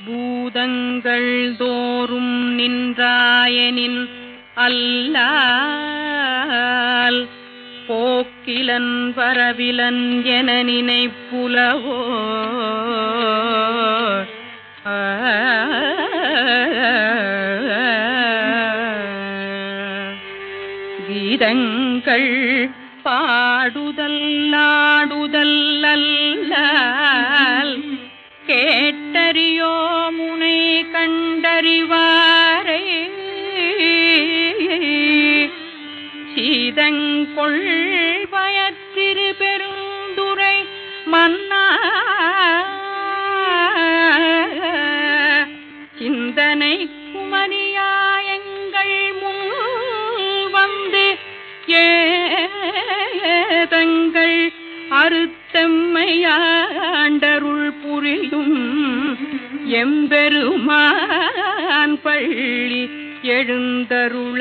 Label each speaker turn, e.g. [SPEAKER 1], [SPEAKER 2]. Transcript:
[SPEAKER 1] பூதங்கள் தோறும் நின்றாயனின் அல்லால் போக்கிலன் வரவிலன் என நினைப்புலவோ? கீதங்கள் பாடுதல் நாடுதல் அல்லால் கேட்டறியோ கண்டறிவாரே சீதங்கொள் பயத்திரு பெருந்துரை மன்னா. சிந்தனை குமரியாயங்கள் முன் வந்து ஏதங்கள் அறுத்தம்மையாண்டருள் புரியும் எம்பெருமா பள்ளி எழுந்தருளாய்